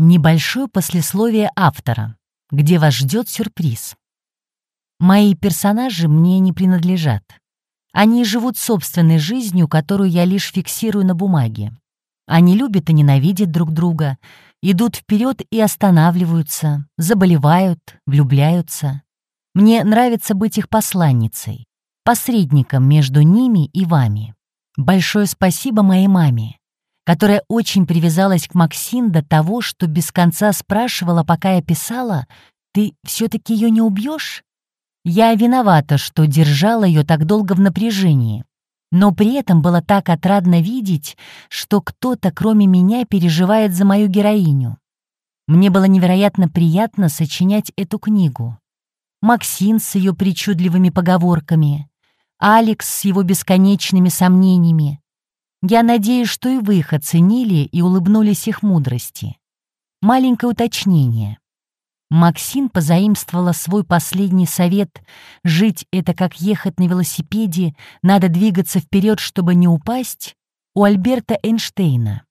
Небольшое послесловие автора, где вас ждет сюрприз. Мои персонажи мне не принадлежат. Они живут собственной жизнью, которую я лишь фиксирую на бумаге. Они любят и ненавидят друг друга, идут вперед и останавливаются, заболевают, влюбляются. Мне нравится быть их посланницей, посредником между ними и вами. Большое спасибо моей маме, которая очень привязалась к Максин до того, что без конца спрашивала, пока я писала, «Ты все-таки ее не убьешь?» Я виновата, что держала ее так долго в напряжении, но при этом было так отрадно видеть, что кто-то, кроме меня, переживает за мою героиню. Мне было невероятно приятно сочинять эту книгу. Максин с ее причудливыми поговорками, Алекс с его бесконечными сомнениями, я надеюсь, что и вы их оценили и улыбнулись их мудрости. Маленькое уточнение. Максин позаимствовала свой последний совет «жить — это как ехать на велосипеде, надо двигаться вперед, чтобы не упасть» у Альберта Эйнштейна.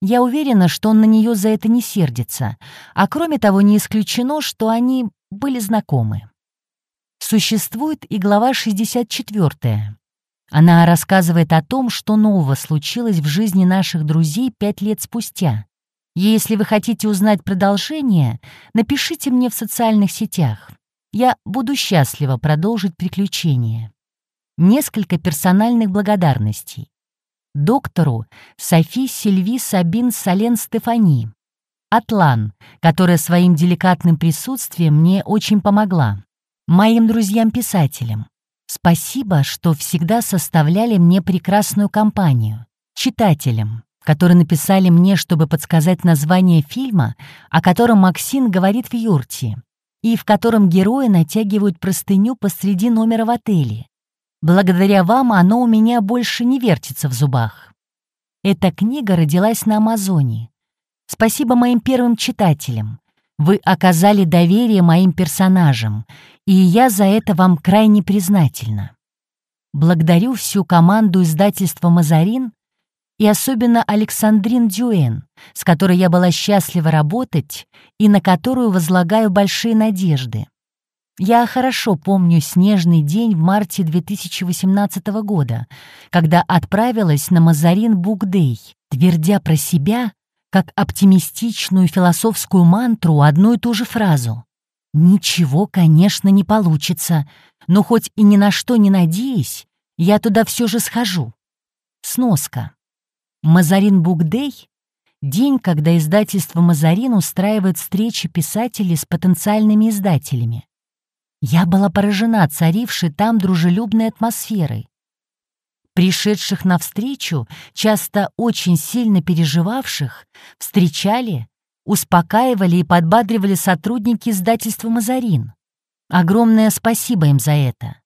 Я уверена, что он на нее за это не сердится, а кроме того не исключено, что они были знакомы. Существует и глава 64 она рассказывает о том, что нового случилось в жизни наших друзей пять лет спустя. Если вы хотите узнать продолжение, напишите мне в социальных сетях. Я буду счастлива продолжить приключения. Несколько персональных благодарностей. Доктору Софи Сильви Сабин Сален Стефани. Атлан, которая своим деликатным присутствием мне очень помогла. Моим друзьям-писателям. Спасибо, что всегда составляли мне прекрасную компанию. Читателям, которые написали мне, чтобы подсказать название фильма, о котором Максим говорит в юрте, и в котором герои натягивают простыню посреди номера в отеле. Благодаря вам оно у меня больше не вертится в зубах. Эта книга родилась на Амазоне. Спасибо моим первым читателям. Вы оказали доверие моим персонажам, и я за это вам крайне признательна. Благодарю всю команду издательства «Мазарин» и особенно Александрин Дюэн, с которой я была счастлива работать и на которую возлагаю большие надежды. Я хорошо помню снежный день в марте 2018 года, когда отправилась на Мазарин Букдей, твердя про себя, как оптимистичную философскую мантру одну и ту же фразу. «Ничего, конечно, не получится, но хоть и ни на что не надеясь, я туда все же схожу». Сноска. Мазарин Букдей — день, когда издательство «Мазарин» устраивает встречи писателей с потенциальными издателями. Я была поражена царившей там дружелюбной атмосферой. Пришедших навстречу, часто очень сильно переживавших, встречали, успокаивали и подбадривали сотрудники издательства «Мазарин». Огромное спасибо им за это.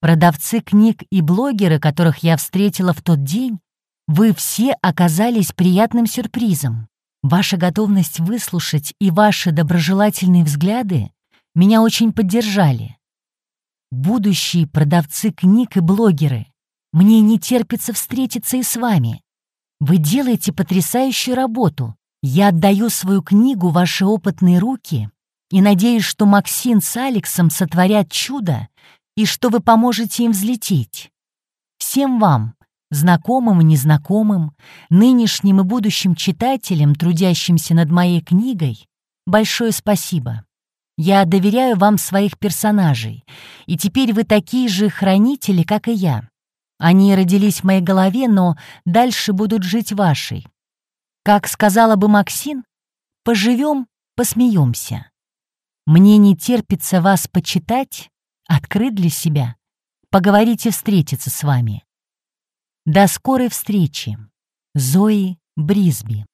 Продавцы книг и блогеры, которых я встретила в тот день, вы все оказались приятным сюрпризом. Ваша готовность выслушать и ваши доброжелательные взгляды меня очень поддержали. Будущие продавцы книг и блогеры, мне не терпится встретиться и с вами. Вы делаете потрясающую работу. Я отдаю свою книгу ваши опытные руки и надеюсь, что Максим с Алексом сотворят чудо и что вы поможете им взлететь. Всем вам, знакомым и незнакомым, нынешним и будущим читателям, трудящимся над моей книгой, большое спасибо. Я доверяю вам своих персонажей, и теперь вы такие же хранители, как и я. Они родились в моей голове, но дальше будут жить вашей. Как сказала бы Максин, поживем, посмеемся. Мне не терпится вас почитать, открыть для себя, поговорить и встретиться с вами. До скорой встречи. Зои Брисби